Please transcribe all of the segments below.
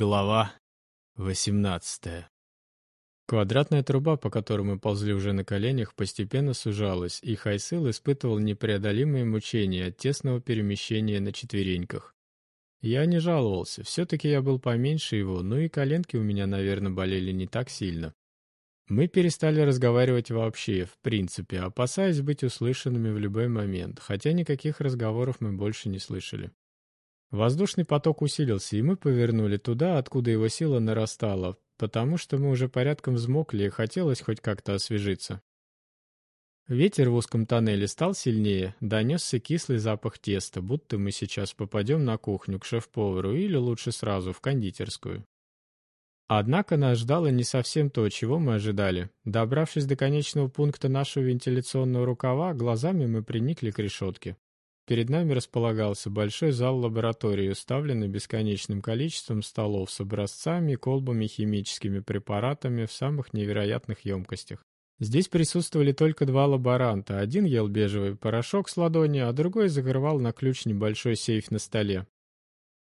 Глава 18 Квадратная труба, по которой мы ползли уже на коленях, постепенно сужалась, и Хайсыл испытывал непреодолимые мучения от тесного перемещения на четвереньках. Я не жаловался, все-таки я был поменьше его, ну и коленки у меня, наверное, болели не так сильно. Мы перестали разговаривать вообще, в принципе, опасаясь быть услышанными в любой момент, хотя никаких разговоров мы больше не слышали. Воздушный поток усилился, и мы повернули туда, откуда его сила нарастала, потому что мы уже порядком взмокли и хотелось хоть как-то освежиться. Ветер в узком тоннеле стал сильнее, донесся кислый запах теста, будто мы сейчас попадем на кухню к шеф-повару или лучше сразу в кондитерскую. Однако нас ждало не совсем то, чего мы ожидали. Добравшись до конечного пункта нашего вентиляционного рукава, глазами мы приникли к решетке. Перед нами располагался большой зал лаборатории, уставленный бесконечным количеством столов с образцами колбами химическими препаратами в самых невероятных емкостях. Здесь присутствовали только два лаборанта. Один ел бежевый порошок с ладони, а другой закрывал на ключ небольшой сейф на столе.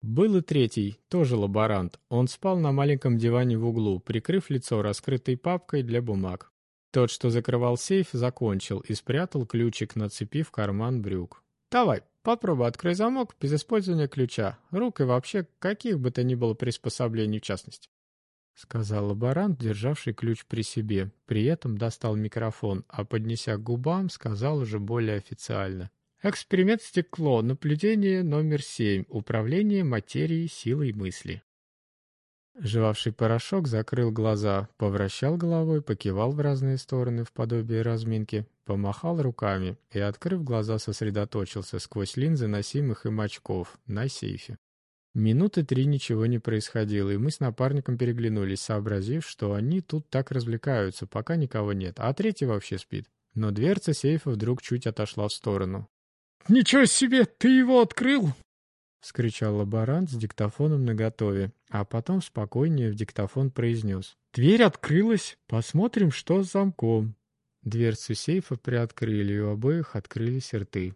Был и третий, тоже лаборант. Он спал на маленьком диване в углу, прикрыв лицо раскрытой папкой для бумаг. Тот, что закрывал сейф, закончил и спрятал ключик на цепи в карман брюк. Давай, попробуй открой замок без использования ключа, рук и вообще каких бы то ни было приспособлений в частности. — сказал лаборант, державший ключ при себе. При этом достал микрофон, а, поднеся к губам, сказал уже более официально. «Эксперимент стекло. Наблюдение номер семь. Управление материей силой мысли». Жевавший порошок закрыл глаза, повращал головой, покивал в разные стороны в подобие разминки, помахал руками и, открыв глаза, сосредоточился сквозь линзы носимых им очков на сейфе. Минуты три ничего не происходило, и мы с напарником переглянулись, сообразив, что они тут так развлекаются, пока никого нет, а третий вообще спит. Но дверца сейфа вдруг чуть отошла в сторону. «Ничего себе, ты его открыл!» — вскричал лаборант с диктофоном наготове, а потом спокойнее в диктофон произнес. «Дверь открылась. Посмотрим, что с замком». Дверцу сейфа приоткрыли, и у обоих открылись рты.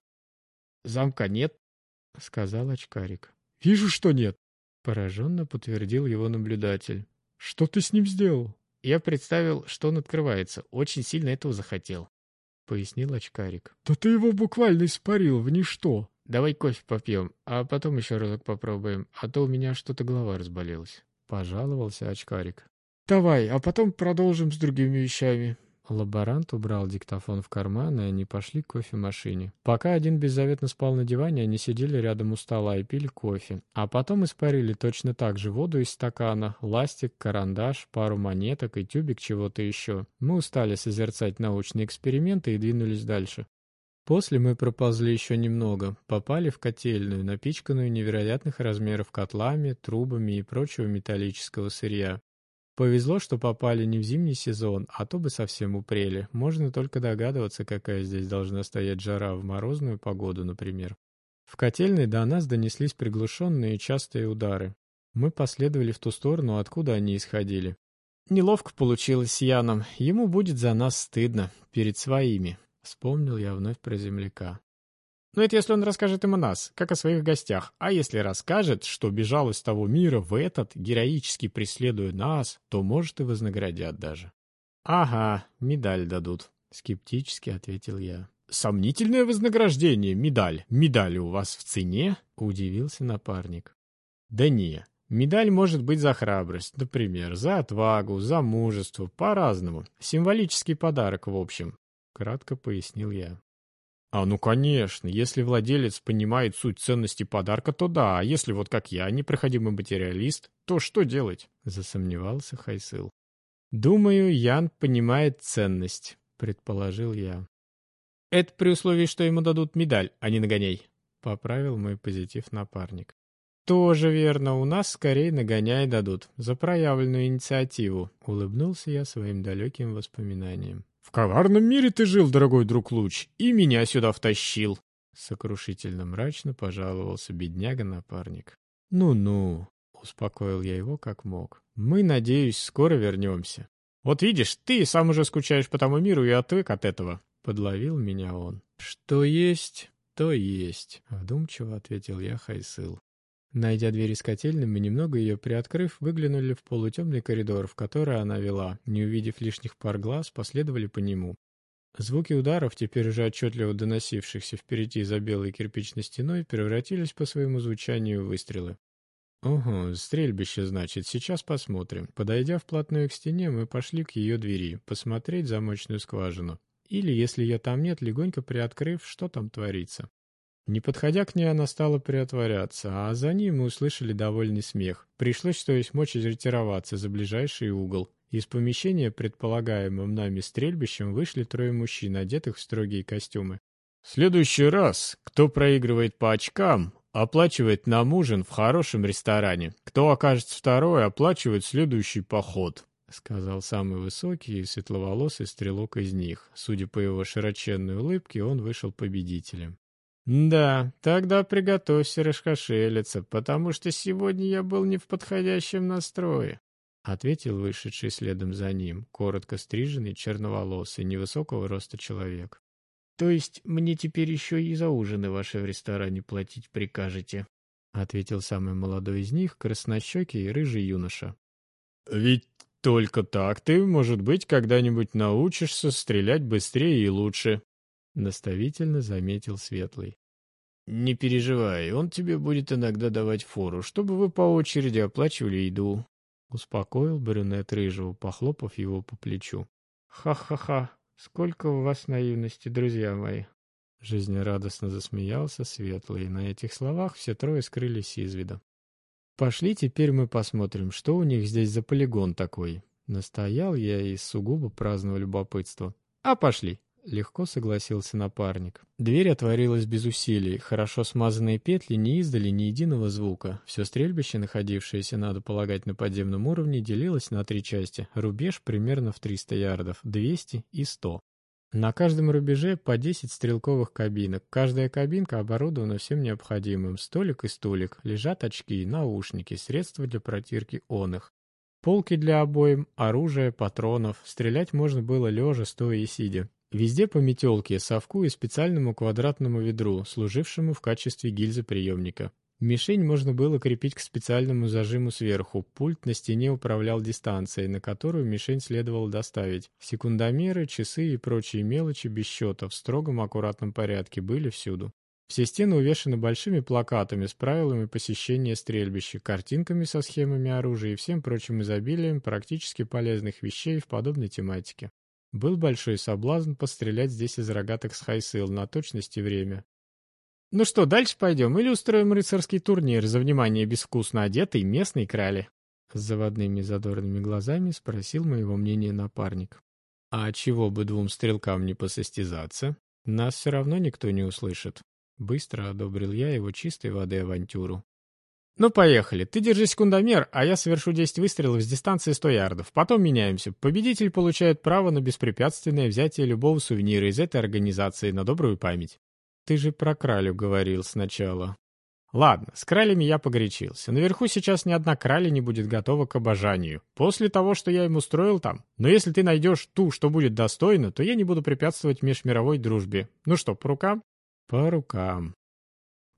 «Замка нет», — сказал очкарик. «Вижу, что нет», — пораженно подтвердил его наблюдатель. «Что ты с ним сделал?» «Я представил, что он открывается. Очень сильно этого захотел», — пояснил очкарик. «Да ты его буквально испарил в ничто», Давай кофе попьем, а потом еще разок попробуем, а то у меня что-то голова разболелась. Пожаловался очкарик. Давай, а потом продолжим с другими вещами. Лаборант убрал диктофон в карман, и они пошли к кофемашине. Пока один беззаветно спал на диване, они сидели рядом у стола и пили кофе. А потом испарили точно так же воду из стакана, ластик, карандаш, пару монеток и тюбик чего-то еще. Мы устали созерцать научные эксперименты и двинулись дальше. После мы проползли еще немного, попали в котельную, напичканную невероятных размеров котлами, трубами и прочего металлического сырья. Повезло, что попали не в зимний сезон, а то бы совсем упрели. Можно только догадываться, какая здесь должна стоять жара в морозную погоду, например. В котельной до нас донеслись приглушенные частые удары. Мы последовали в ту сторону, откуда они исходили. Неловко получилось с Яном. Ему будет за нас стыдно. Перед своими. Вспомнил я вновь про земляка. Но это если он расскажет им о нас, как о своих гостях. А если расскажет, что бежал из того мира в этот, героически преследуя нас, то, может, и вознаградят даже. «Ага, медаль дадут», — скептически ответил я. «Сомнительное вознаграждение, медаль. Медаль у вас в цене?» — удивился напарник. «Да не, медаль может быть за храбрость, например, за отвагу, за мужество, по-разному. Символический подарок, в общем кратко пояснил я. А ну конечно, если владелец понимает суть ценности подарка, то да, а если вот как я, непроходимый материалист, то что делать? Засомневался Хайсыл. Думаю, Ян понимает ценность, предположил я. Это при условии, что ему дадут медаль, а не нагоняй, поправил мой позитив напарник. «Тоже верно, у нас скорее нагоняй дадут, за проявленную инициативу», — улыбнулся я своим далеким воспоминаниям. «В коварном мире ты жил, дорогой друг Луч, и меня сюда втащил!» Сокрушительно мрачно пожаловался бедняга-напарник. «Ну-ну», — успокоил я его как мог. «Мы, надеюсь, скоро вернемся». «Вот видишь, ты сам уже скучаешь по тому миру и отвык от этого», — подловил меня он. «Что есть, то есть», — вдумчиво ответил я Хайсыл. Найдя дверь из котельной, мы, немного ее приоткрыв, выглянули в полутемный коридор, в который она вела. Не увидев лишних пар глаз, последовали по нему. Звуки ударов, теперь уже отчетливо доносившихся впереди за белой кирпичной стеной, превратились по своему звучанию в выстрелы. «Ого, стрельбище, значит, сейчас посмотрим». Подойдя вплотную к стене, мы пошли к ее двери, посмотреть замочную скважину. Или, если ее там нет, легонько приоткрыв, что там творится. Не подходя к ней, она стала приотворяться, а за ней мы услышали довольный смех. Пришлось, что есть мочь, ретироваться за ближайший угол. Из помещения, предполагаемым нами стрельбищем, вышли трое мужчин, одетых в строгие костюмы. «В следующий раз, кто проигрывает по очкам, оплачивает нам ужин в хорошем ресторане. Кто окажется второй, оплачивает следующий поход», — сказал самый высокий и светловолосый стрелок из них. Судя по его широченной улыбке, он вышел победителем. «Да, тогда приготовься расхошелиться, потому что сегодня я был не в подходящем настрое», — ответил вышедший следом за ним, коротко стриженный, черноволосый, невысокого роста человек. «То есть мне теперь еще и за ужины ваши в ресторане платить прикажете?» — ответил самый молодой из них, краснощекий и рыжий юноша. «Ведь только так ты, может быть, когда-нибудь научишься стрелять быстрее и лучше», — наставительно заметил Светлый. «Не переживай, он тебе будет иногда давать фору, чтобы вы по очереди оплачивали еду», — успокоил брюнет Рыжего, похлопав его по плечу. «Ха-ха-ха, сколько у вас наивности, друзья мои!» Жизнерадостно засмеялся Светлый, и на этих словах все трое скрылись из вида. «Пошли теперь мы посмотрим, что у них здесь за полигон такой». Настоял я из сугубо праздного любопытства. «А пошли!» Легко согласился напарник. Дверь отворилась без усилий. Хорошо смазанные петли не издали ни единого звука. Все стрельбище, находившееся, надо полагать, на подземном уровне, делилось на три части. Рубеж примерно в 300 ярдов, 200 и 100. На каждом рубеже по 10 стрелковых кабинок. Каждая кабинка оборудована всем необходимым. Столик и стулик. Лежат очки, наушники, средства для протирки он их. Полки для обоим, оружие, патронов. Стрелять можно было лежа, стоя и сидя. Везде по метелке, совку и специальному квадратному ведру, служившему в качестве гильзы приемника. Мишень можно было крепить к специальному зажиму сверху. Пульт на стене управлял дистанцией, на которую мишень следовало доставить. Секундомеры, часы и прочие мелочи без счета в строгом аккуратном порядке были всюду. Все стены увешаны большими плакатами с правилами посещения стрельбища, картинками со схемами оружия и всем прочим изобилием практически полезных вещей в подобной тематике. Был большой соблазн пострелять здесь из рогаток с хайсыл на точность и время. «Ну что, дальше пойдем или устроим рыцарский турнир за внимание безвкусно одетой местной крали?» С заводными задорными глазами спросил моего мнения напарник. «А чего бы двум стрелкам не посостязаться? Нас все равно никто не услышит». Быстро одобрил я его чистой воды авантюру. «Ну, поехали. Ты держи секундомер, а я совершу 10 выстрелов с дистанции 100 ярдов. Потом меняемся. Победитель получает право на беспрепятственное взятие любого сувенира из этой организации на добрую память». «Ты же про кралю говорил сначала». «Ладно, с кралями я погорячился. Наверху сейчас ни одна краля не будет готова к обожанию. После того, что я им устроил там. Но если ты найдешь ту, что будет достойна, то я не буду препятствовать межмировой дружбе. Ну что, по рукам?» «По рукам»,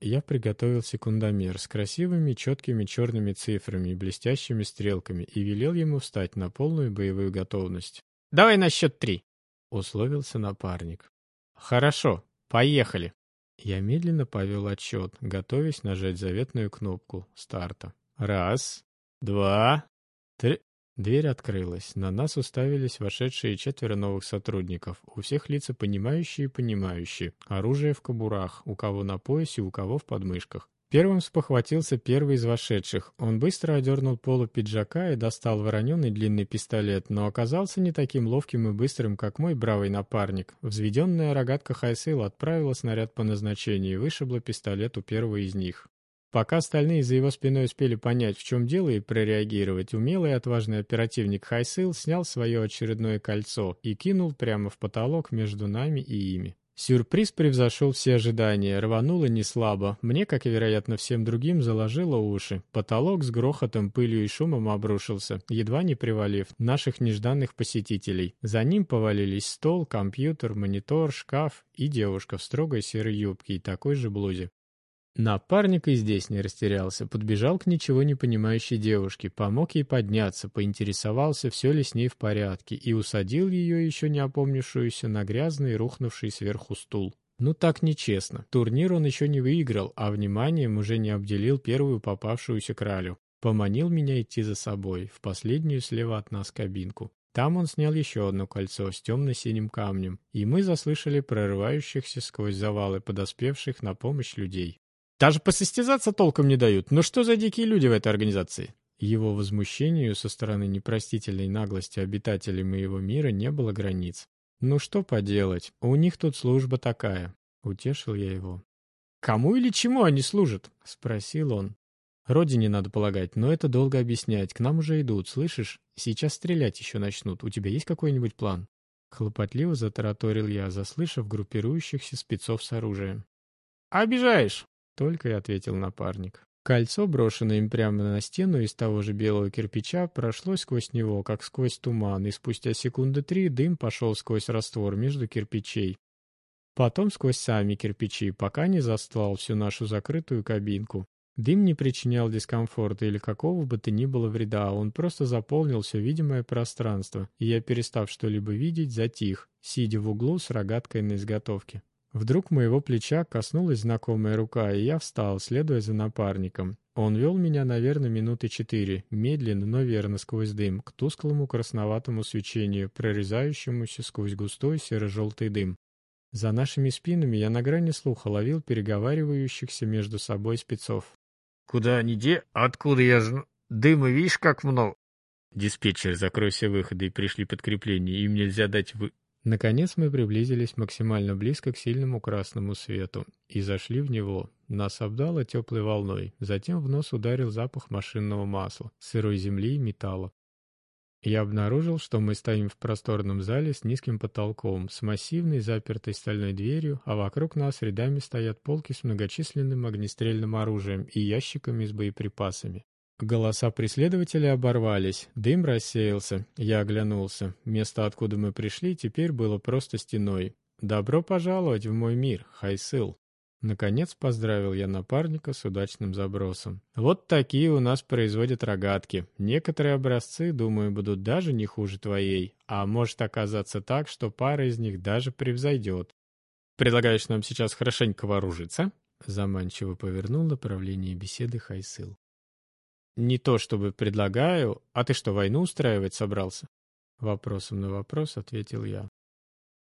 я приготовил секундомер с красивыми четкими черными цифрами и блестящими стрелками и велел ему встать на полную боевую готовность. «Давай на счет три!» — условился напарник. «Хорошо, поехали!» Я медленно повел отчет, готовясь нажать заветную кнопку старта. «Раз, два, три...» Дверь открылась. На нас уставились вошедшие четверо новых сотрудников. У всех лица понимающие и понимающие. Оружие в кобурах, у кого на поясе, у кого в подмышках. Первым спохватился первый из вошедших. Он быстро одернул полу пиджака и достал вороненый длинный пистолет, но оказался не таким ловким и быстрым, как мой бравый напарник. Взведенная рогатка Хайсыл отправила снаряд по назначению и вышибла пистолет у первого из них. Пока остальные за его спиной успели понять, в чем дело, и прореагировать, умелый и отважный оперативник Хайсыл снял свое очередное кольцо и кинул прямо в потолок между нами и ими. Сюрприз превзошел все ожидания, рвануло неслабо. Мне, как и, вероятно, всем другим, заложило уши. Потолок с грохотом, пылью и шумом обрушился, едва не привалив наших нежданных посетителей. За ним повалились стол, компьютер, монитор, шкаф и девушка в строгой серой юбке и такой же блузе. Напарник и здесь не растерялся, подбежал к ничего не понимающей девушке, помог ей подняться, поинтересовался, все ли с ней в порядке, и усадил ее, еще не опомнившуюся, на грязный, рухнувший сверху стул. Ну так нечестно. Турнир он еще не выиграл, а вниманием уже не обделил первую попавшуюся кралю. Поманил меня идти за собой, в последнюю слева от нас кабинку. Там он снял еще одно кольцо с темно-синим камнем, и мы заслышали прорывающихся сквозь завалы подоспевших на помощь людей. Даже посостязаться толком не дают. Ну что за дикие люди в этой организации? Его возмущению со стороны непростительной наглости обитателей моего мира не было границ. Ну что поделать, у них тут служба такая. Утешил я его. «Кому или чему они служат?» — спросил он. «Родине надо полагать, но это долго объяснять. К нам уже идут, слышишь? Сейчас стрелять еще начнут. У тебя есть какой-нибудь план?» Хлопотливо затараторил я, заслышав группирующихся спецов с оружием. «Обижаешь!» Только и ответил напарник. Кольцо, брошенное им прямо на стену из того же белого кирпича, прошло сквозь него, как сквозь туман, и спустя секунды три дым пошел сквозь раствор между кирпичей. Потом сквозь сами кирпичи, пока не застлал всю нашу закрытую кабинку. Дым не причинял дискомфорта или какого бы то ни было вреда, он просто заполнил все видимое пространство, и я, перестав что-либо видеть, затих, сидя в углу с рогаткой на изготовке. Вдруг моего плеча коснулась знакомая рука, и я встал, следуя за напарником. Он вел меня, наверное, минуты четыре, медленно, но верно сквозь дым, к тусклому красноватому свечению, прорезающемуся сквозь густой серо-желтый дым. За нашими спинами я на грани слуха ловил переговаривающихся между собой спецов. «Куда они де? Откуда я знаю? Дыма видишь, как много?» «Диспетчер, закрой все выходы и пришли подкрепление. Им нельзя дать вы...» Наконец мы приблизились максимально близко к сильному красному свету и зашли в него. Нас обдало теплой волной, затем в нос ударил запах машинного масла, сырой земли и металла. Я обнаружил, что мы стоим в просторном зале с низким потолком, с массивной запертой стальной дверью, а вокруг нас рядами стоят полки с многочисленным огнестрельным оружием и ящиками с боеприпасами. Голоса преследователя оборвались, дым рассеялся, я оглянулся. Место, откуда мы пришли, теперь было просто стеной. «Добро пожаловать в мой мир, Хайсыл!» Наконец поздравил я напарника с удачным забросом. «Вот такие у нас производят рогатки. Некоторые образцы, думаю, будут даже не хуже твоей, а может оказаться так, что пара из них даже превзойдет. Предлагаешь нам сейчас хорошенько вооружиться?» Заманчиво повернул направление беседы Хайсыл. «Не то чтобы предлагаю, а ты что, войну устраивать собрался?» Вопросом на вопрос ответил я.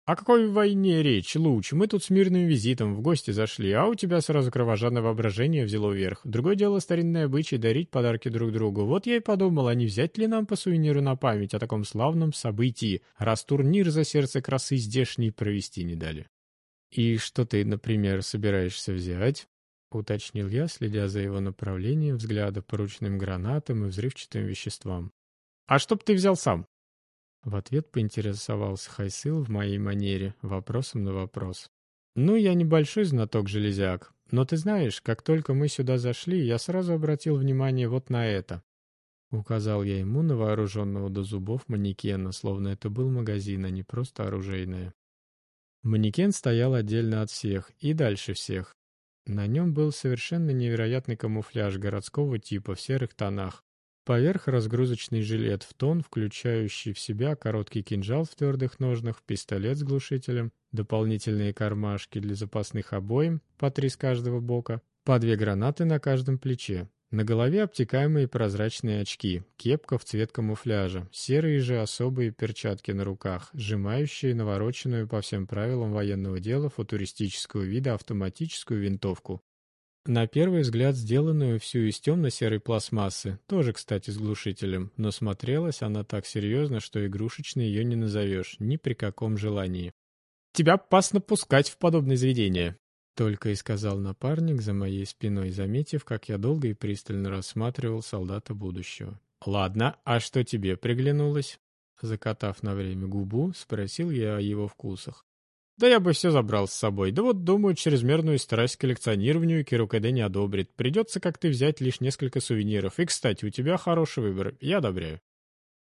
«О какой войне речь, Луч? Мы тут с мирным визитом в гости зашли, а у тебя сразу кровожадное воображение взяло вверх. Другое дело старинное обычай дарить подарки друг другу. Вот я и подумал, а не взять ли нам по сувениру на память о таком славном событии, раз турнир за сердце красы здешний провести не дали». «И что ты, например, собираешься взять?» Уточнил я, следя за его направлением взгляда по ручным гранатам и взрывчатым веществам. «А что б ты взял сам?» В ответ поинтересовался Хайсыл в моей манере, вопросом на вопрос. «Ну, я небольшой знаток железяк, но ты знаешь, как только мы сюда зашли, я сразу обратил внимание вот на это». Указал я ему на вооруженного до зубов манекена, словно это был магазин, а не просто оружейное. Манекен стоял отдельно от всех и дальше всех, на нем был совершенно невероятный камуфляж городского типа в серых тонах. Поверх разгрузочный жилет в тон, включающий в себя короткий кинжал в твердых ножнах, пистолет с глушителем, дополнительные кармашки для запасных обоим, по три с каждого бока, по две гранаты на каждом плече, на голове обтекаемые прозрачные очки, кепка в цвет камуфляжа, серые же особые перчатки на руках, сжимающие навороченную по всем правилам военного дела футуристического вида автоматическую винтовку. На первый взгляд сделанную всю из темно-серой пластмассы, тоже, кстати, с глушителем, но смотрелась она так серьезно, что игрушечной ее не назовешь, ни при каком желании. «Тебя опасно пускать в подобное заведение», только и сказал напарник за моей спиной, заметив, как я долго и пристально рассматривал солдата будущего. «Ладно, а что тебе приглянулось?» Закатав на время губу, спросил я о его вкусах. «Да я бы все забрал с собой. Да вот, думаю, чрезмерную страсть к коллекционированию Кирукэдэ не одобрит. Придется как-то взять лишь несколько сувениров. И, кстати, у тебя хороший выбор. Я одобряю».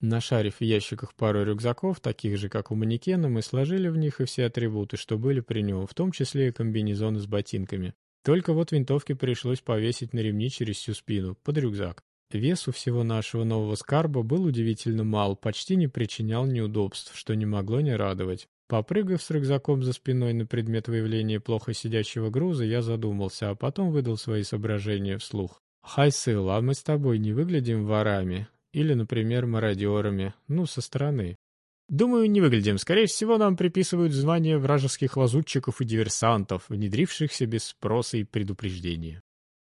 Нашарив в ящиках пару рюкзаков, таких же, как у манекена, мы сложили в них и все атрибуты, что были при нем, в том числе и комбинезоны с ботинками. Только вот винтовки пришлось повесить на ремни через всю спину, под рюкзак. Вес у всего нашего нового скарба был удивительно мал, почти не причинял неудобств, что не могло не радовать. Попрыгав с рюкзаком за спиной на предмет выявления плохо сидящего груза, я задумался, а потом выдал свои соображения вслух. «Хайсыл, а мы с тобой не выглядим ворами? Или, например, мародерами? Ну, со стороны». «Думаю, не выглядим. Скорее всего, нам приписывают звание вражеских лазутчиков и диверсантов, внедрившихся без спроса и предупреждения».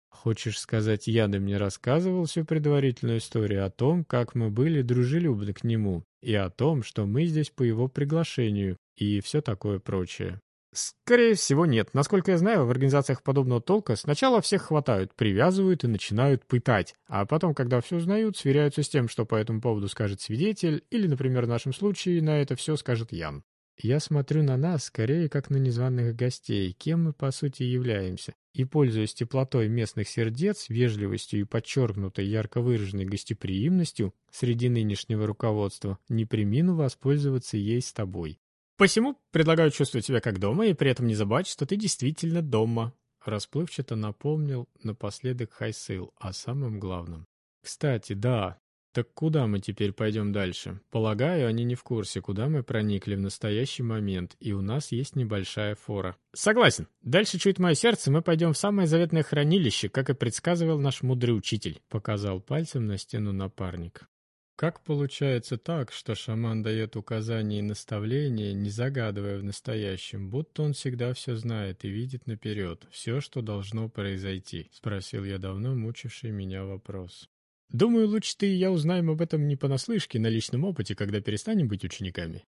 Хочешь сказать, Яны мне рассказывал всю предварительную историю о том, как мы были дружелюбны к нему, и о том, что мы здесь по его приглашению, и все такое прочее. Скорее всего, нет. Насколько я знаю, в организациях подобного толка сначала всех хватают, привязывают и начинают пытать, а потом, когда все узнают, сверяются с тем, что по этому поводу скажет свидетель, или, например, в нашем случае, на это все скажет Ян. Я смотрю на нас скорее как на незваных гостей, кем мы по сути являемся, и, пользуясь теплотой местных сердец, вежливостью и подчеркнутой ярко выраженной гостеприимностью среди нынешнего руководства, не примину воспользоваться ей с тобой. Посему предлагаю чувствовать себя как дома и при этом не забывать, что ты действительно дома. Расплывчато напомнил напоследок Хайсыл о самом главном. Кстати, да, так куда мы теперь пойдем дальше? Полагаю, они не в курсе, куда мы проникли в настоящий момент, и у нас есть небольшая фора. Согласен. Дальше чует мое сердце, мы пойдем в самое заветное хранилище, как и предсказывал наш мудрый учитель. Показал пальцем на стену напарник. Как получается так, что шаман дает указания и наставления, не загадывая в настоящем, будто он всегда все знает и видит наперед, все, что должно произойти? Спросил я давно мучивший меня вопрос. Думаю, лучше ты и я узнаем об этом не понаслышке, на личном опыте, когда перестанем быть учениками.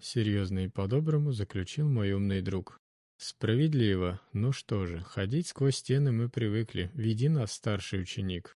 Серьезно и по-доброму заключил мой умный друг. Справедливо. Ну что же, ходить сквозь стены мы привыкли. Веди нас, старший ученик.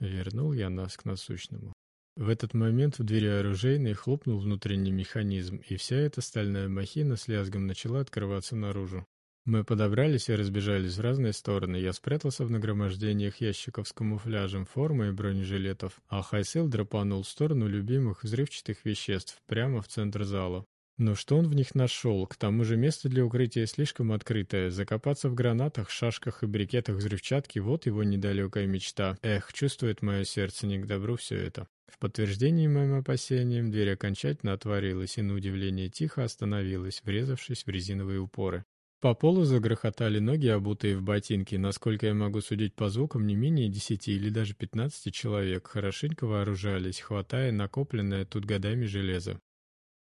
Вернул я нас к насущному. В этот момент в двери оружейной хлопнул внутренний механизм, и вся эта стальная махина с лязгом начала открываться наружу. Мы подобрались и разбежались в разные стороны. Я спрятался в нагромождениях ящиков с камуфляжем, формой и бронежилетов, а Хайсел драпанул в сторону любимых взрывчатых веществ, прямо в центр зала. Но что он в них нашел? К тому же место для укрытия слишком открытое. Закопаться в гранатах, шашках и брикетах взрывчатки – вот его недалекая мечта. Эх, чувствует мое сердце не к добру все это. В подтверждении моим опасениям дверь окончательно отворилась и, на удивление, тихо остановилась, врезавшись в резиновые упоры. По полу загрохотали ноги, обутые в ботинки. Насколько я могу судить по звукам, не менее десяти или даже пятнадцати человек хорошенько вооружались, хватая накопленное тут годами железо.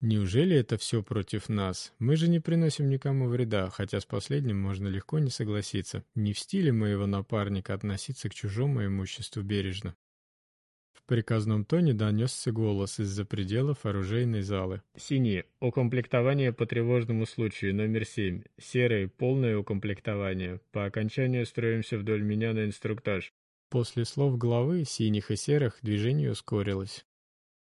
Неужели это все против нас? Мы же не приносим никому вреда, хотя с последним можно легко не согласиться. Не в стиле моего напарника относиться к чужому имуществу бережно. Приказном тоне донесся голос из-за пределов оружейной залы. «Синие. Укомплектование по тревожному случаю, номер семь. Серые. Полное укомплектование. По окончанию строимся вдоль меня на инструктаж». После слов главы синих и серых движение ускорилось.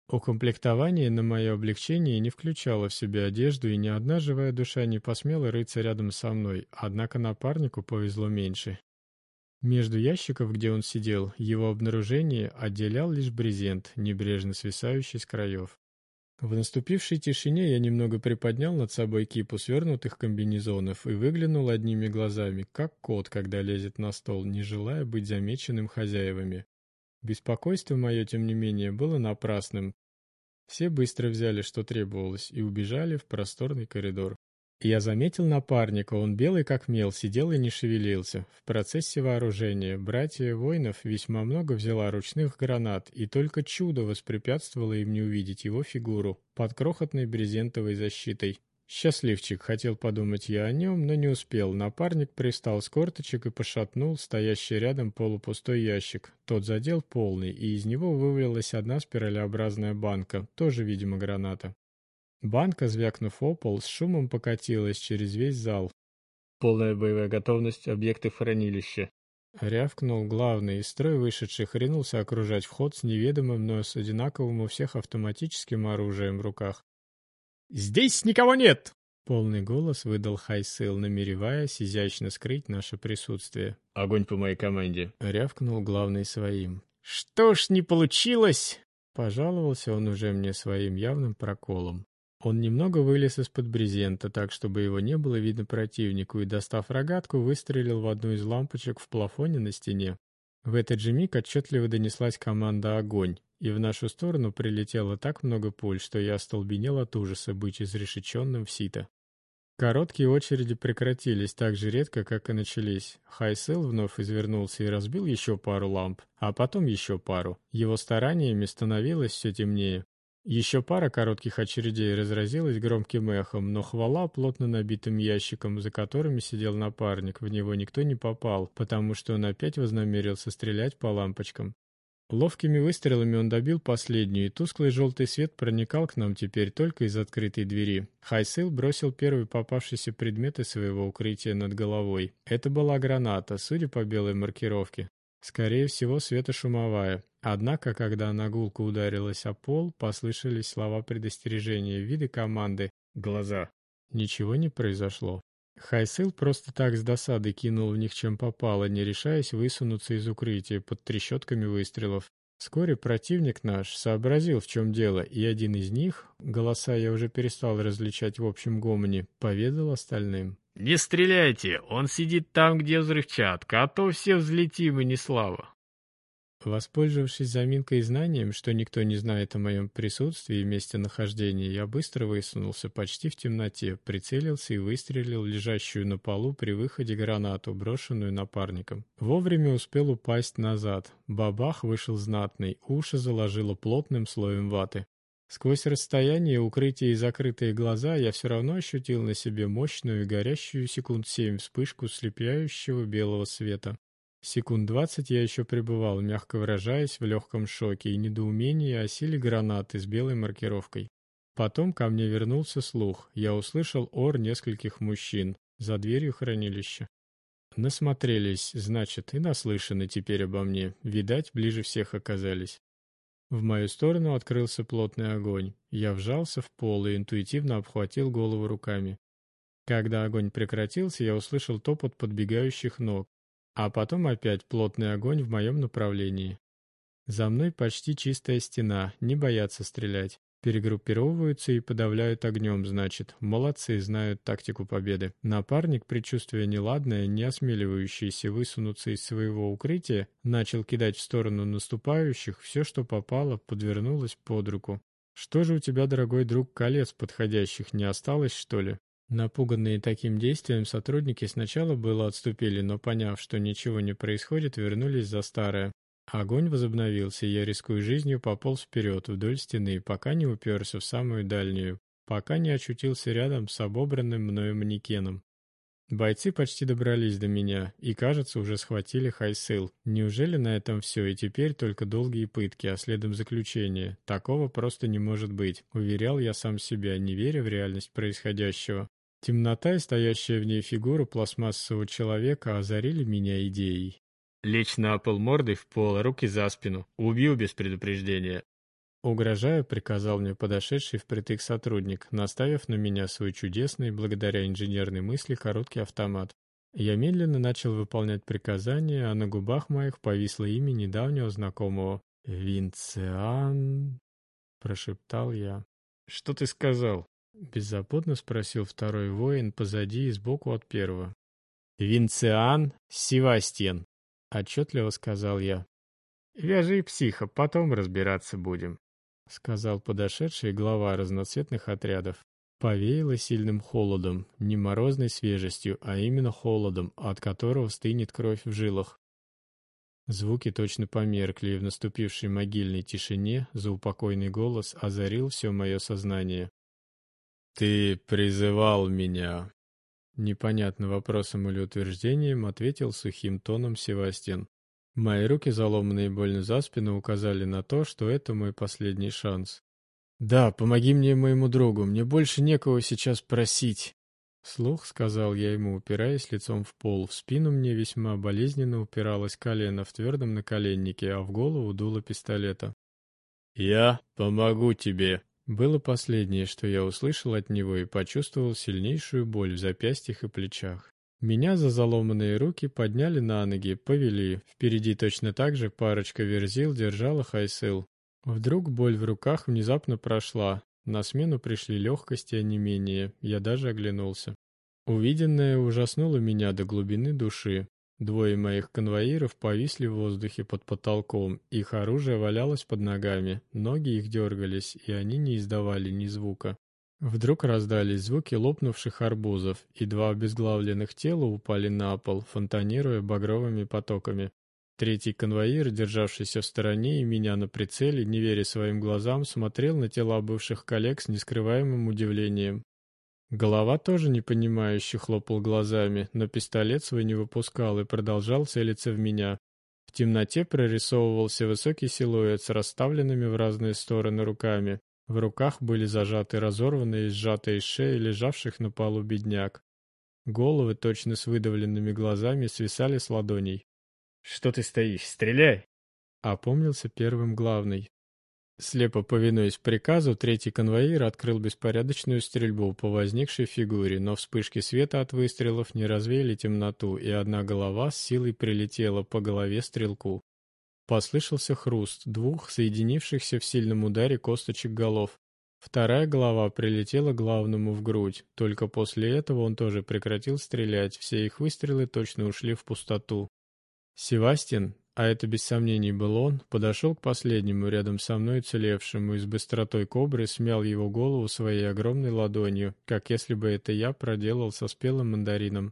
Укомплектование на мое облегчение не включало в себя одежду, и ни одна живая душа не посмела рыться рядом со мной, однако напарнику повезло меньше. Между ящиков, где он сидел, его обнаружение отделял лишь брезент, небрежно свисающий с краев. В наступившей тишине я немного приподнял над собой кипу свернутых комбинезонов и выглянул одними глазами, как кот, когда лезет на стол, не желая быть замеченным хозяевами. Беспокойство мое, тем не менее, было напрасным. Все быстро взяли, что требовалось, и убежали в просторный коридор. Я заметил напарника, он белый как мел, сидел и не шевелился. В процессе вооружения братья воинов весьма много взяла ручных гранат, и только чудо воспрепятствовало им не увидеть его фигуру под крохотной брезентовой защитой. Счастливчик, хотел подумать я о нем, но не успел. Напарник пристал с корточек и пошатнул стоящий рядом полупустой ящик. Тот задел полный, и из него вывалилась одна спиралеобразная банка, тоже, видимо, граната. Банка, звякнув о пол, с шумом покатилась через весь зал. «Полная боевая готовность, объекты в хранилище», Рявкнул главный, из строя вышедший ринулся окружать вход с неведомым, но с одинаковым у всех автоматическим оружием в руках. «Здесь никого нет!» Полный голос выдал Хайсел, намереваясь изящно скрыть наше присутствие. «Огонь по моей команде!» — рявкнул главный своим. «Что ж не получилось?» Пожаловался он уже мне своим явным проколом. Он немного вылез из-под брезента, так чтобы его не было видно противнику, и, достав рогатку, выстрелил в одну из лампочек в плафоне на стене. В этот же миг отчетливо донеслась команда «Огонь», и в нашу сторону прилетело так много пуль, что я остолбенел от ужаса быть изрешеченным в сито. Короткие очереди прекратились так же редко, как и начались. Хайсел вновь извернулся и разбил еще пару ламп, а потом еще пару. Его стараниями становилось все темнее. Еще пара коротких очередей разразилась громким эхом, но хвала плотно набитым ящиком, за которыми сидел напарник, в него никто не попал, потому что он опять вознамерился стрелять по лампочкам. Ловкими выстрелами он добил последнюю, и тусклый желтый свет проникал к нам теперь только из открытой двери. Хайсил бросил первый попавшийся предмет из своего укрытия над головой. Это была граната, судя по белой маркировке. Скорее всего, светошумовая. Однако, когда она гулко ударилась о пол, послышались слова предостережения в виде команды «Глаза». Ничего не произошло. Хайсыл просто так с досады кинул в них чем попало, не решаясь высунуться из укрытия под трещотками выстрелов. Вскоре противник наш сообразил, в чем дело, и один из них, голоса я уже перестал различать в общем гомоне, поведал остальным. «Не стреляйте, он сидит там, где взрывчатка, а то все взлетим и не слава». Воспользовавшись заминкой и знанием, что никто не знает о моем присутствии и месте нахождения, я быстро высунулся почти в темноте, прицелился и выстрелил лежащую на полу при выходе гранату, брошенную напарником. Вовремя успел упасть назад. Бабах вышел знатный, уши заложило плотным слоем ваты. Сквозь расстояние, укрытие и закрытые глаза я все равно ощутил на себе мощную и горящую секунд семь вспышку слепляющего белого света. Секунд двадцать я еще пребывал, мягко выражаясь, в легком шоке и недоумении о силе гранаты с белой маркировкой. Потом ко мне вернулся слух. Я услышал ор нескольких мужчин за дверью хранилища. Насмотрелись, значит, и наслышаны теперь обо мне. Видать, ближе всех оказались. В мою сторону открылся плотный огонь. Я вжался в пол и интуитивно обхватил голову руками. Когда огонь прекратился, я услышал топот подбегающих ног. А потом опять плотный огонь в моем направлении. За мной почти чистая стена, не боятся стрелять. Перегруппировываются и подавляют огнем, значит. Молодцы, знают тактику победы. Напарник, предчувствуя неладное, не осмеливающийся высунуться из своего укрытия, начал кидать в сторону наступающих все, что попало, подвернулось под руку. «Что же у тебя, дорогой друг, колец подходящих не осталось, что ли?» Напуганные таким действием сотрудники сначала было отступили, но поняв, что ничего не происходит, вернулись за старое. Огонь возобновился, и я, рискуя жизнью, пополз вперед вдоль стены, пока не уперся в самую дальнюю, пока не очутился рядом с обобранным мною манекеном. Бойцы почти добрались до меня и, кажется, уже схватили Хайсыл. Неужели на этом все, и теперь только долгие пытки, а следом заключение? Такого просто не может быть, уверял я сам себя, не веря в реальность происходящего. Темнота и стоящая в ней фигура пластмассового человека озарили меня идеей. «Лечь на пол мордой в пол, руки за спину. Убью без предупреждения». Угрожая, приказал мне подошедший впритык сотрудник, наставив на меня свой чудесный, благодаря инженерной мысли, короткий автомат. Я медленно начал выполнять приказания, а на губах моих повисло имя недавнего знакомого. «Винциан...» — прошептал я. «Что ты сказал?» Беззаботно спросил второй воин позади и сбоку от первого. «Винциан Севастьян», — отчетливо сказал я. «Вяжи психа, потом разбираться будем», — сказал подошедший глава разноцветных отрядов. Повеяло сильным холодом, не морозной свежестью, а именно холодом, от которого стынет кровь в жилах. Звуки точно померкли, и в наступившей могильной тишине заупокойный голос озарил все мое сознание. «Ты призывал меня?» Непонятно вопросом или утверждением ответил сухим тоном Севастьян. Мои руки, заломанные больно за спину, указали на то, что это мой последний шанс. «Да, помоги мне моему другу, мне больше некого сейчас просить!» Слух сказал я ему, упираясь лицом в пол. В спину мне весьма болезненно упиралось колено в твердом наколеннике, а в голову дуло пистолета. «Я помогу тебе!» Было последнее, что я услышал от него и почувствовал сильнейшую боль в запястьях и плечах. Меня за заломанные руки подняли на ноги, повели. Впереди точно так же парочка верзил держала хайсыл. Вдруг боль в руках внезапно прошла. На смену пришли легкость и онемение, я даже оглянулся. Увиденное ужаснуло меня до глубины души. Двое моих конвоиров повисли в воздухе под потолком, их оружие валялось под ногами, ноги их дергались, и они не издавали ни звука. Вдруг раздались звуки лопнувших арбузов, и два обезглавленных тела упали на пол, фонтанируя багровыми потоками. Третий конвоир, державшийся в стороне и меня на прицеле, не веря своим глазам, смотрел на тела бывших коллег с нескрываемым удивлением. Голова тоже непонимающе хлопал глазами, но пистолет свой не выпускал и продолжал целиться в меня. В темноте прорисовывался высокий силуэт с расставленными в разные стороны руками. В руках были зажаты разорванные и сжатые шеи лежавших на полу бедняк. Головы, точно с выдавленными глазами, свисали с ладоней. «Что ты стоишь? Стреляй!» Опомнился первым главный. Слепо повинуясь приказу, третий конвоир открыл беспорядочную стрельбу по возникшей фигуре, но вспышки света от выстрелов не развеяли темноту, и одна голова с силой прилетела по голове стрелку. Послышался хруст двух соединившихся в сильном ударе косточек голов. Вторая голова прилетела главному в грудь, только после этого он тоже прекратил стрелять, все их выстрелы точно ушли в пустоту. Севастин, а это без сомнений был он, подошел к последнему рядом со мной целевшему и с быстротой кобры смял его голову своей огромной ладонью, как если бы это я проделал со спелым мандарином.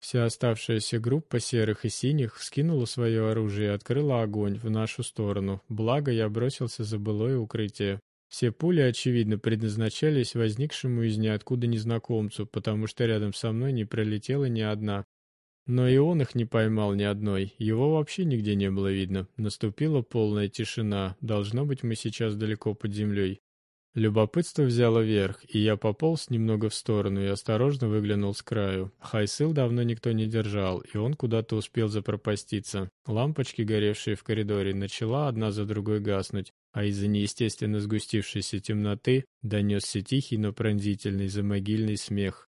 Вся оставшаяся группа серых и синих скинула свое оружие и открыла огонь в нашу сторону, благо я бросился за былое укрытие. Все пули, очевидно, предназначались возникшему из ниоткуда незнакомцу, потому что рядом со мной не пролетела ни одна. Но и он их не поймал ни одной, его вообще нигде не было видно. Наступила полная тишина, должно быть мы сейчас далеко под землей. Любопытство взяло верх, и я пополз немного в сторону и осторожно выглянул с краю. Хайсыл давно никто не держал, и он куда-то успел запропаститься. Лампочки, горевшие в коридоре, начала одна за другой гаснуть, а из-за неестественно сгустившейся темноты донесся тихий, но пронзительный замогильный смех.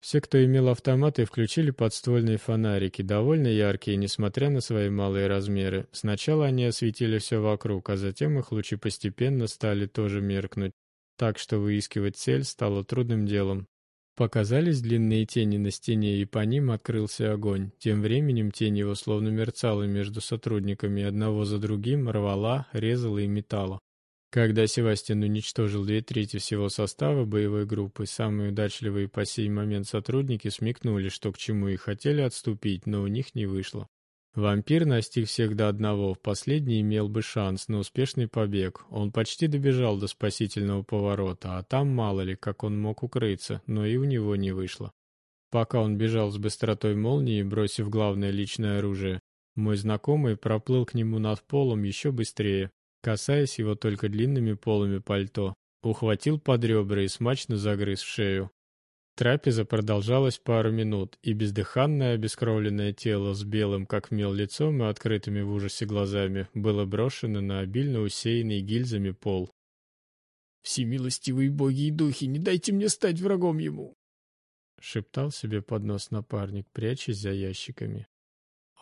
Все, кто имел автоматы, включили подствольные фонарики, довольно яркие, несмотря на свои малые размеры. Сначала они осветили все вокруг, а затем их лучи постепенно стали тоже меркнуть, так что выискивать цель стало трудным делом. Показались длинные тени на стене, и по ним открылся огонь. Тем временем тень его словно мерцала между сотрудниками, одного за другим рвала, резала и металла. Когда Севастьян уничтожил две трети всего состава боевой группы, самые удачливые по сей момент сотрудники смекнули, что к чему и хотели отступить, но у них не вышло. Вампир настиг всех до одного, последний имел бы шанс на успешный побег. Он почти добежал до спасительного поворота, а там мало ли, как он мог укрыться, но и у него не вышло. Пока он бежал с быстротой молнии, бросив главное личное оружие, мой знакомый проплыл к нему над полом еще быстрее, касаясь его только длинными полами пальто, ухватил под ребра и смачно загрыз в шею. Трапеза продолжалась пару минут, и бездыханное обескровленное тело с белым, как мел, лицом и открытыми в ужасе глазами было брошено на обильно усеянный гильзами пол. «Всемилостивые боги и духи, не дайте мне стать врагом ему!» — шептал себе под нос напарник, прячась за ящиками.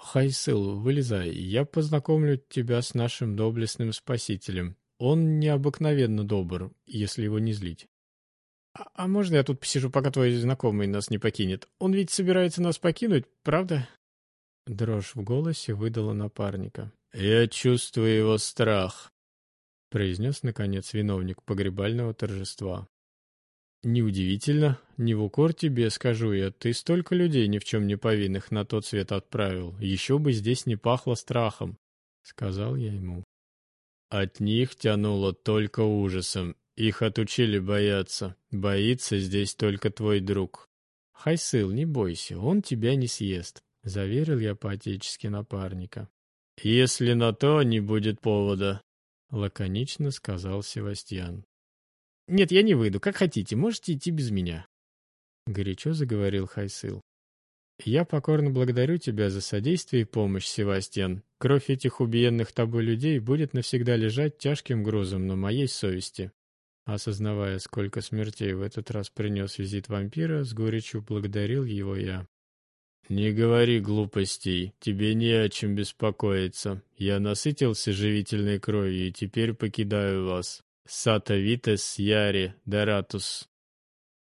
Хайсыл, вылезай, я познакомлю тебя с нашим доблестным спасителем. Он необыкновенно добр, если его не злить. А, а можно я тут посижу, пока твой знакомый нас не покинет? Он ведь собирается нас покинуть, правда? Дрожь в голосе выдала напарника. «Я чувствую его страх», — произнес, наконец, виновник погребального торжества. Неудивительно, не в укор тебе, скажу я, ты столько людей ни в чем не повинных на тот свет отправил, еще бы здесь не пахло страхом, — сказал я ему. От них тянуло только ужасом, их отучили бояться, боится здесь только твой друг. Хайсыл, не бойся, он тебя не съест, — заверил я по-отечески напарника. Если на то не будет повода, — лаконично сказал Севастьян. «Нет, я не выйду. Как хотите, можете идти без меня». Горячо заговорил Хайсыл. «Я покорно благодарю тебя за содействие и помощь, Севастьян. Кровь этих убиенных тобой людей будет навсегда лежать тяжким грузом на моей совести». Осознавая, сколько смертей в этот раз принес визит вампира, с горечью благодарил его я. «Не говори глупостей, тебе не о чем беспокоиться. Я насытился живительной кровью и теперь покидаю вас. Сатавитес яри дератус.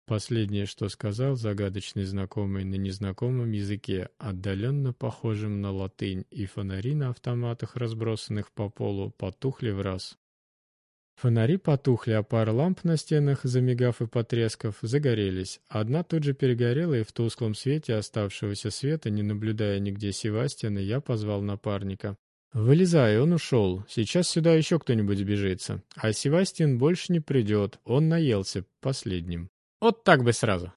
Последнее, что сказал загадочный знакомый на незнакомом языке, отдаленно похожем на латынь, и фонари на автоматах, разбросанных по полу, потухли в раз. Фонари потухли, а пара ламп на стенах, замигав и потрескав, загорелись. Одна тут же перегорела, и в тусклом свете оставшегося света, не наблюдая нигде Севастьяна, я позвал напарника. «Вылезай, он ушел. Сейчас сюда еще кто-нибудь сбежится. А Севастьян больше не придет, он наелся последним». Вот так бы сразу.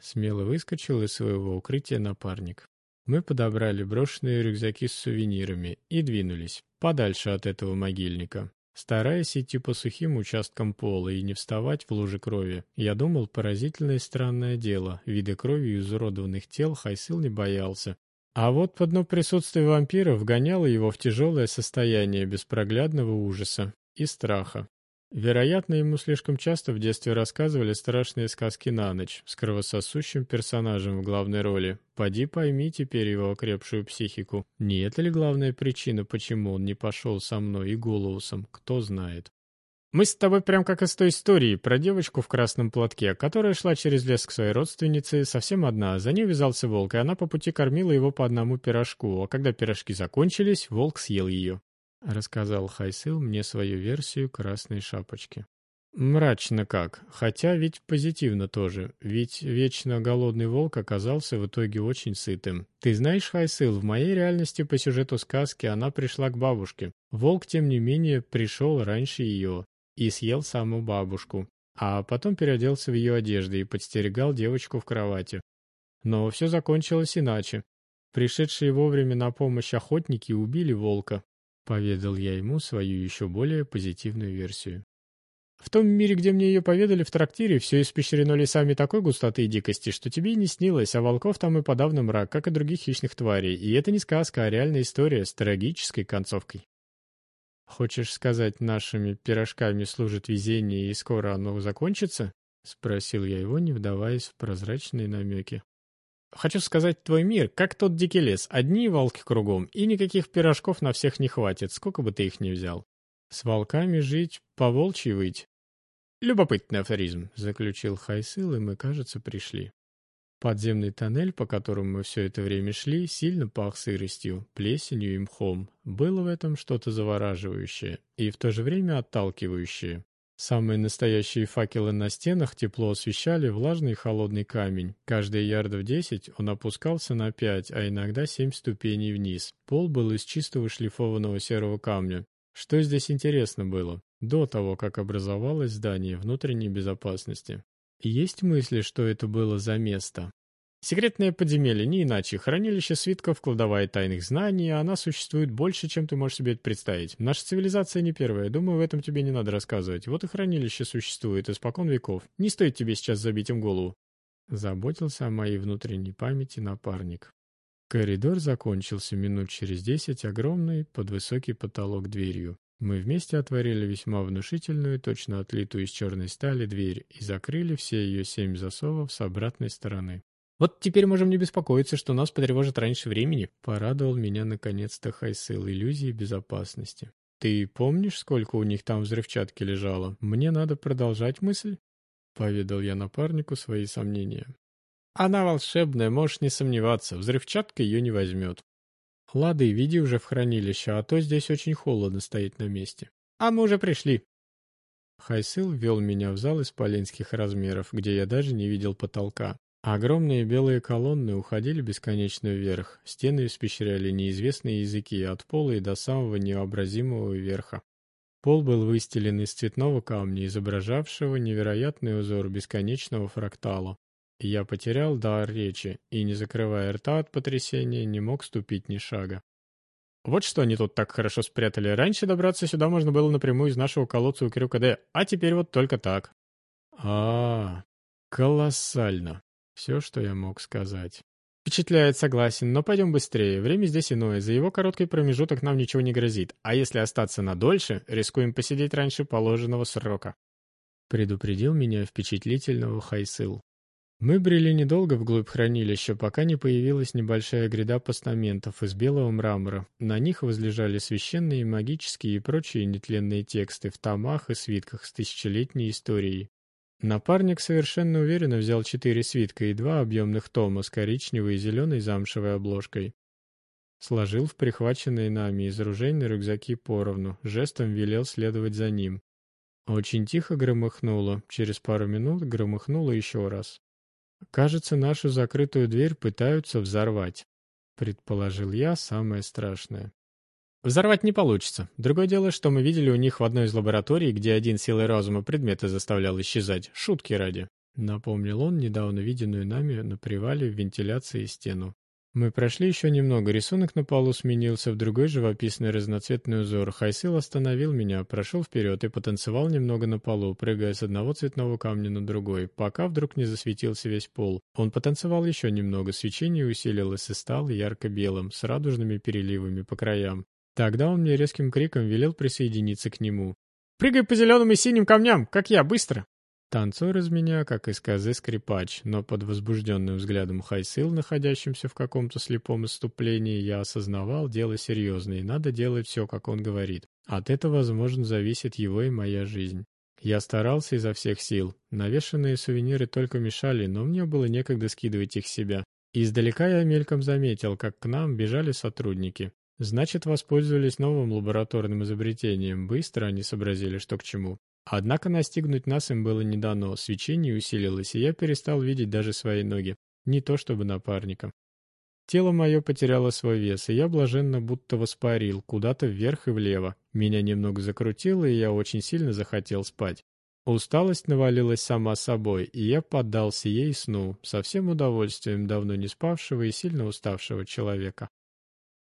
Смело выскочил из своего укрытия напарник. Мы подобрали брошенные рюкзаки с сувенирами и двинулись подальше от этого могильника. Стараясь идти по сухим участкам пола и не вставать в луже крови, я думал, поразительное странное дело. Вида крови изуродованных тел Хайсил не боялся. А вот одно присутствие вампира вгоняло его в тяжелое состояние беспроглядного ужаса и страха. Вероятно, ему слишком часто в детстве рассказывали страшные сказки на ночь с кровососущим персонажем в главной роли. Поди пойми теперь его окрепшую психику. Не это ли главная причина, почему он не пошел со мной и Голоусом, кто знает. Мы с тобой прям как из той истории про девочку в красном платке, которая шла через лес к своей родственнице, совсем одна. За ней вязался волк, и она по пути кормила его по одному пирожку, а когда пирожки закончились, волк съел ее. — рассказал Хайсыл мне свою версию «Красной шапочки». Мрачно как, хотя ведь позитивно тоже, ведь вечно голодный волк оказался в итоге очень сытым. Ты знаешь, Хайсыл, в моей реальности по сюжету сказки она пришла к бабушке. Волк, тем не менее, пришел раньше ее и съел саму бабушку, а потом переоделся в ее одежды и подстерегал девочку в кровати. Но все закончилось иначе. Пришедшие вовремя на помощь охотники убили волка, Поведал я ему свою еще более позитивную версию. В том мире, где мне ее поведали в трактире, все испещрено лесами такой густоты и дикости, что тебе и не снилось, а волков там и подавно мрак, как и других хищных тварей. И это не сказка, а реальная история с трагической концовкой. «Хочешь сказать, нашими пирожками служит везение, и скоро оно закончится?» — спросил я его, не вдаваясь в прозрачные намеки. Хочу сказать, твой мир, как тот дикий лес, одни волки кругом, и никаких пирожков на всех не хватит, сколько бы ты их ни взял. С волками жить, по волчьи выть. Любопытный афоризм, заключил Хайсыл, и мы, кажется, пришли. Подземный тоннель, по которому мы все это время шли, сильно пах сыростью, плесенью и мхом. Было в этом что-то завораживающее и в то же время отталкивающее. Самые настоящие факелы на стенах тепло освещали влажный и холодный камень. Каждые ярдов десять он опускался на пять, а иногда семь ступеней вниз. Пол был из чистого шлифованного серого камня. Что здесь интересно было? До того, как образовалось здание внутренней безопасности. Есть мысли, что это было за место? Секретное подземелье, не иначе. Хранилище свитков, кладовая тайных знаний, а она существует больше, чем ты можешь себе это представить. Наша цивилизация не первая, думаю, в этом тебе не надо рассказывать. Вот и хранилище существует испокон веков. Не стоит тебе сейчас забить им голову. Заботился о моей внутренней памяти напарник. Коридор закончился минут через десять огромной под высокий потолок дверью. Мы вместе отворили весьма внушительную, точно отлитую из черной стали дверь и закрыли все ее семь засовов с обратной стороны. Вот теперь можем не беспокоиться, что нас потревожат раньше времени. Порадовал меня наконец-то Хайсыл иллюзии безопасности. Ты помнишь, сколько у них там взрывчатки лежало? Мне надо продолжать мысль? Поведал я напарнику свои сомнения. Она волшебная, можешь не сомневаться, взрывчатка ее не возьмет. Лады, веди уже в хранилище, а то здесь очень холодно стоять на месте. А мы уже пришли. Хайсыл ввел меня в зал исполинских размеров, где я даже не видел потолка. Огромные белые колонны уходили бесконечно вверх, стены испещряли неизвестные языки от пола и до самого невообразимого верха. Пол был выстелен из цветного камня, изображавшего невероятный узор бесконечного фрактала. Я потерял дар речи и, не закрывая рта от потрясения, не мог ступить ни шага. Вот что они тут так хорошо спрятали. Раньше добраться сюда можно было напрямую из нашего колодца у Крюка Д, а теперь вот только так. А, -а, -а колоссально. Все, что я мог сказать. Впечатляет, согласен, но пойдем быстрее. Время здесь иное, за его короткий промежуток нам ничего не грозит. А если остаться надольше, рискуем посидеть раньше положенного срока. Предупредил меня впечатлительного Хайсыл. Мы брели недолго вглубь хранилища, пока не появилась небольшая гряда постаментов из белого мрамора. На них возлежали священные, магические и прочие нетленные тексты в томах и свитках с тысячелетней историей. Напарник совершенно уверенно взял четыре свитка и два объемных тома с коричневой и зеленой замшевой обложкой. Сложил в прихваченные нами из ружейной рюкзаки поровну, жестом велел следовать за ним. Очень тихо громыхнуло, через пару минут громыхнуло еще раз. «Кажется, нашу закрытую дверь пытаются взорвать», — предположил я самое страшное. Взорвать не получится. Другое дело, что мы видели у них в одной из лабораторий, где один силой разума предметы заставлял исчезать. Шутки ради. Напомнил он недавно виденную нами на привале в вентиляции стену. Мы прошли еще немного, рисунок на полу сменился в другой живописный разноцветный узор. Хайсил остановил меня, прошел вперед и потанцевал немного на полу, прыгая с одного цветного камня на другой, пока вдруг не засветился весь пол. Он потанцевал еще немного, свечение усилилось и стало ярко-белым, с радужными переливами по краям. Тогда он мне резким криком велел присоединиться к нему. «Прыгай по зеленым и синим камням, как я, быстро!» Танцор из меня, как из козы скрипач, но под возбужденным взглядом Хайсыл, находящимся в каком-то слепом иступлении, я осознавал дело серьезное, и надо делать все, как он говорит. От этого, возможно, зависит его и моя жизнь. Я старался изо всех сил. Навешанные сувениры только мешали, но мне было некогда скидывать их с себя. Издалека я мельком заметил, как к нам бежали сотрудники. Значит, воспользовались новым лабораторным изобретением. Быстро они сообразили, что к чему. Однако настигнуть нас им было не дано, свечение усилилось, и я перестал видеть даже свои ноги, не то чтобы напарника. Тело мое потеряло свой вес, и я блаженно будто воспарил, куда-то вверх и влево. Меня немного закрутило, и я очень сильно захотел спать. Усталость навалилась сама собой, и я поддался ей сну, со всем удовольствием давно не спавшего и сильно уставшего человека.